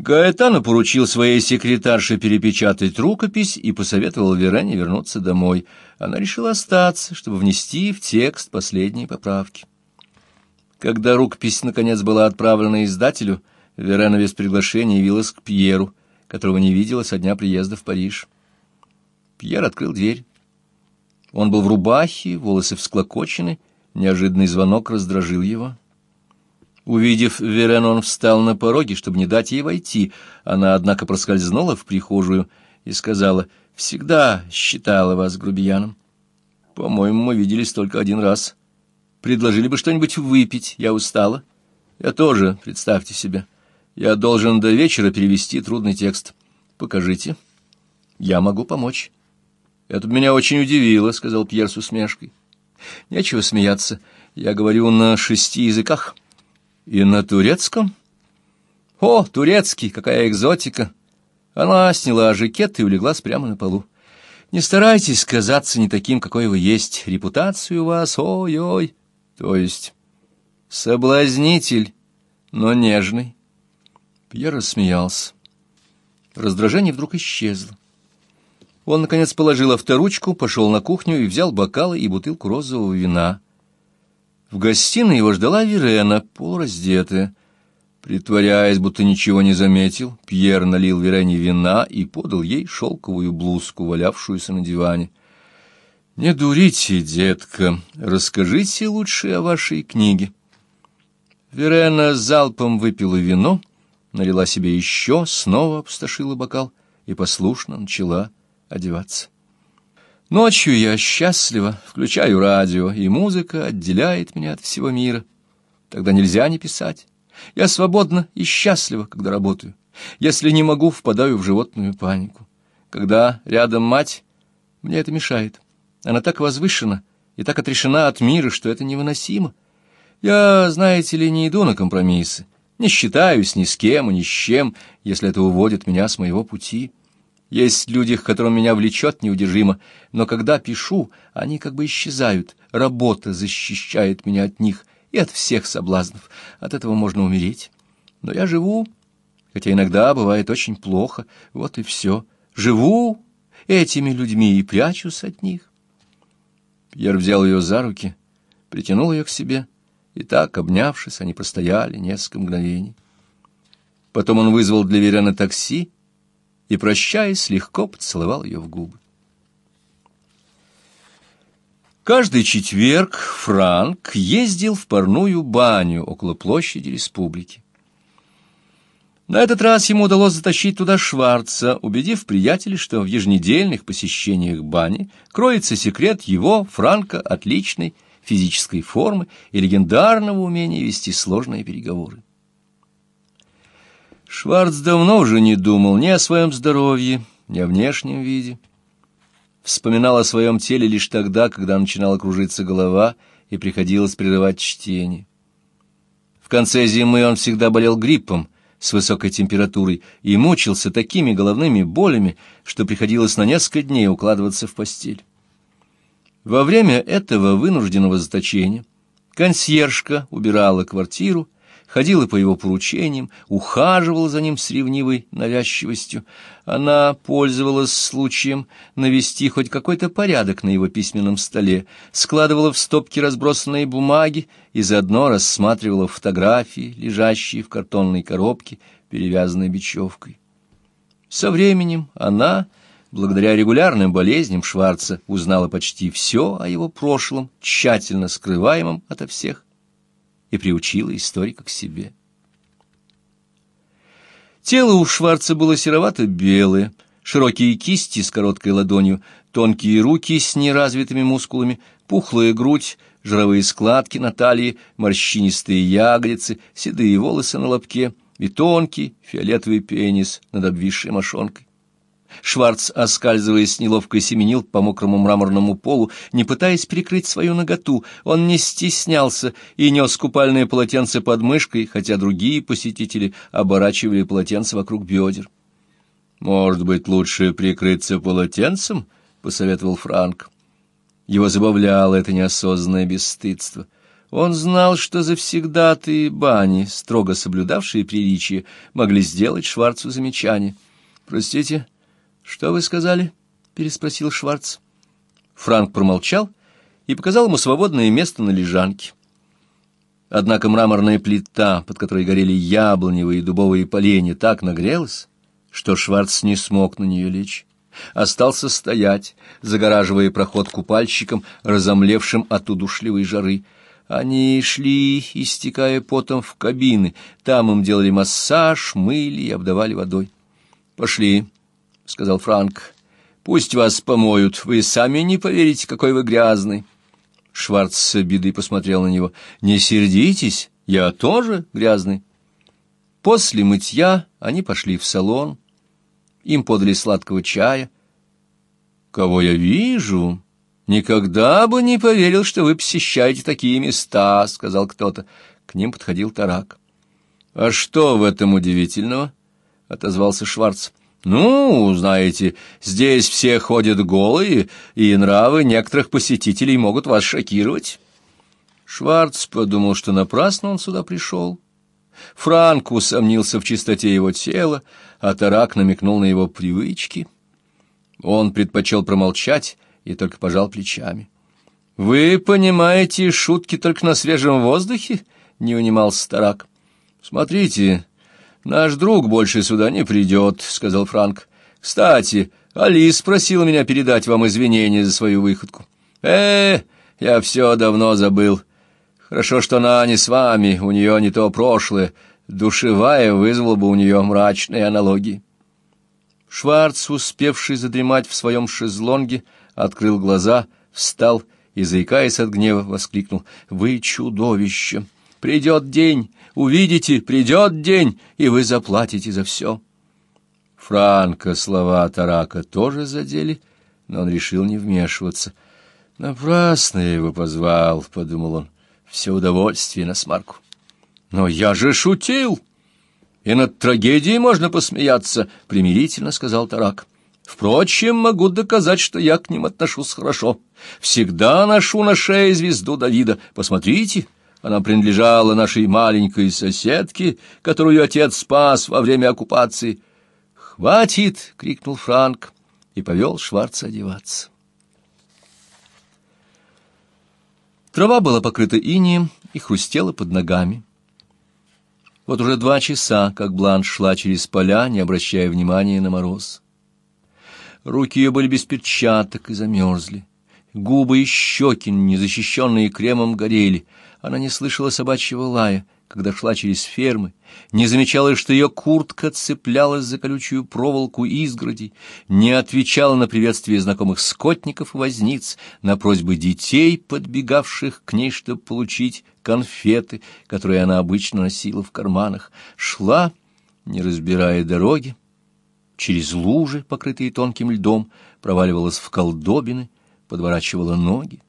Гаэтано поручил своей секретарше перепечатать рукопись и посоветовал Верене вернуться домой. Она решила остаться, чтобы внести в текст последние поправки. Когда рукопись наконец была отправлена издателю, Верена без приглашения явилась к Пьеру, которого не видела со дня приезда в Париж. Пьер открыл дверь. Он был в рубахе, волосы всклокочены, неожиданный звонок раздражил его. Увидев Верену, он встал на пороге, чтобы не дать ей войти. Она, однако, проскользнула в прихожую и сказала, «Всегда считала вас грубияном. По-моему, мы виделись только один раз. Предложили бы что-нибудь выпить, я устала. Я тоже, представьте себе. Я должен до вечера перевести трудный текст. Покажите. Я могу помочь». «Это меня очень удивило», — сказал Пьер с усмешкой. «Нечего смеяться. Я говорю на шести языках». «И на турецком?» «О, турецкий, какая экзотика!» Она сняла жакет и улеглась прямо на полу. «Не старайтесь казаться не таким, какой вы есть. Репутация у вас, ой-ой!» «То есть соблазнитель, но нежный?» Пьер рассмеялся. Раздражение вдруг исчезло. Он, наконец, положил авторучку, пошел на кухню и взял бокалы и бутылку розового вина. В гостиной его ждала Верена, полураздетая. Притворяясь, будто ничего не заметил, Пьер налил Верене вина и подал ей шелковую блузку, валявшуюся на диване. «Не дурите, детка, расскажите лучше о вашей книге». Верена залпом выпила вино, налила себе еще, снова обсташила бокал и послушно начала одеваться. Ночью я счастлива, включаю радио, и музыка отделяет меня от всего мира. Тогда нельзя не писать. Я свободна и счастлива, когда работаю. Если не могу, впадаю в животную панику. Когда рядом мать, мне это мешает. Она так возвышена и так отрешена от мира, что это невыносимо. Я, знаете ли, не иду на компромиссы, не считаюсь ни с кем и ни с чем, если это уводит меня с моего пути. Есть люди, к которым меня влечет неудержимо, но когда пишу, они как бы исчезают. Работа защищает меня от них и от всех соблазнов. От этого можно умереть. Но я живу, хотя иногда бывает очень плохо. Вот и все. Живу этими людьми и прячусь от них. Пьер взял ее за руки, притянул ее к себе, и так, обнявшись, они простояли несколько мгновений. Потом он вызвал для Верена такси, и, прощаясь, легко поцеловал ее в губы. Каждый четверг Франк ездил в парную баню около площади республики. На этот раз ему удалось затащить туда Шварца, убедив приятелей, что в еженедельных посещениях бани кроется секрет его, Франка, отличной физической формы и легендарного умения вести сложные переговоры. Шварц давно уже не думал ни о своем здоровье, ни о внешнем виде. Вспоминал о своем теле лишь тогда, когда начинала кружиться голова и приходилось прерывать чтение. В конце зимы он всегда болел гриппом с высокой температурой и мучился такими головными болями, что приходилось на несколько дней укладываться в постель. Во время этого вынужденного заточения консьержка убирала квартиру, ходила по его поручениям, ухаживала за ним с ревнивой навязчивостью. Она пользовалась случаем навести хоть какой-то порядок на его письменном столе, складывала в стопки разбросанные бумаги и заодно рассматривала фотографии, лежащие в картонной коробке, перевязанной бечевкой. Со временем она, благодаря регулярным болезням Шварца, узнала почти все о его прошлом, тщательно скрываемом ото всех и приучила историка к себе. Тело у Шварца было серовато-белое, широкие кисти с короткой ладонью, тонкие руки с неразвитыми мускулами, пухлая грудь, жировые складки на талии, морщинистые ягодицы, седые волосы на лобке и тонкий фиолетовый пенис над обвисшей мошонкой. Шварц, оскальзываясь, неловко семенил по мокрому мраморному полу, не пытаясь прикрыть свою наготу. Он не стеснялся и нес купальное полотенце под мышкой, хотя другие посетители оборачивали полотенце вокруг бедер. «Может быть, лучше прикрыться полотенцем?» — посоветовал Франк. Его забавляло это неосознанное бесстыдство. Он знал, что завсегдатые бани, строго соблюдавшие приличие, могли сделать Шварцу замечание. «Простите, что вы сказали?» — переспросил Шварц. Франк промолчал и показал ему свободное место на лежанке. Однако мраморная плита, под которой горели яблоневые и дубовые поленья, так нагрелась, что Шварц не смог на нее лечь. Остался стоять, загораживая проход купальщикам, разомлевшим от удушливой жары. Они шли, истекая потом в кабины. Там им делали массаж, мыли и обдавали водой. «Пошли», — сказал Франк. «Пусть вас помоют. Вы сами не поверите, какой вы грязный». Шварц с обидой посмотрел на него. «Не сердитесь, я тоже грязный». После мытья они пошли в салон. Им подали сладкого чая. «Кого я вижу?» «Никогда бы не поверил, что вы посещаете такие места», — сказал кто-то. К ним подходил Тарак. «А что в этом удивительного?» — отозвался Шварц. «Ну, знаете, здесь все ходят голые, и нравы некоторых посетителей могут вас шокировать». Шварц подумал, что напрасно он сюда пришел. Франк усомнился в чистоте его тела, а Тарак намекнул на его привычки. Он предпочел промолчать и только пожал плечами. «Вы понимаете шутки только на свежем воздухе?» — не унимался Тарак. «Смотрите, наш друг больше сюда не придет», — сказал Франк. «Кстати, Алис просила меня передать вам извинения за свою выходку». «Э, я все давно забыл. Хорошо, что она не с вами, у нее не то прошлое. Душевая вызвала бы у нее мрачные аналогии». Шварц, успевший задремать в своем шезлонге, — открыл глаза, встал и, заикаясь от гнева, воскликнул «Вы чудовище! Придет день, увидите, придет день, и вы заплатите за все!» Франко слова Тарака тоже задели, но он решил не вмешиваться. «Напрасно я его позвал», — подумал он, — «все удовольствие на смарку». «Но я же шутил!» «И над трагедией можно посмеяться», — примирительно сказал Тарак. Впрочем, могу доказать, что я к ним отношусь хорошо. Всегда ношу на шее звезду Давида. Посмотрите, она принадлежала нашей маленькой соседке, которую отец спас во время оккупации. «Хватит!» — крикнул Франк и повел Шварца одеваться. Трава была покрыта инеем и хрустела под ногами. Вот уже два часа, как Бланш шла через поля, не обращая внимания на мороз. Руки ее были без перчаток и замерзли. Губы и щеки, незащищенные кремом, горели. Она не слышала собачьего лая, когда шла через фермы, не замечала, что ее куртка цеплялась за колючую проволоку изгороди, не отвечала на приветствие знакомых скотников и возниц, на просьбы детей, подбегавших к ней, чтобы получить конфеты, которые она обычно носила в карманах, шла, не разбирая дороги, через лужи, покрытые тонким льдом, проваливалась в колдобины, подворачивала ноги.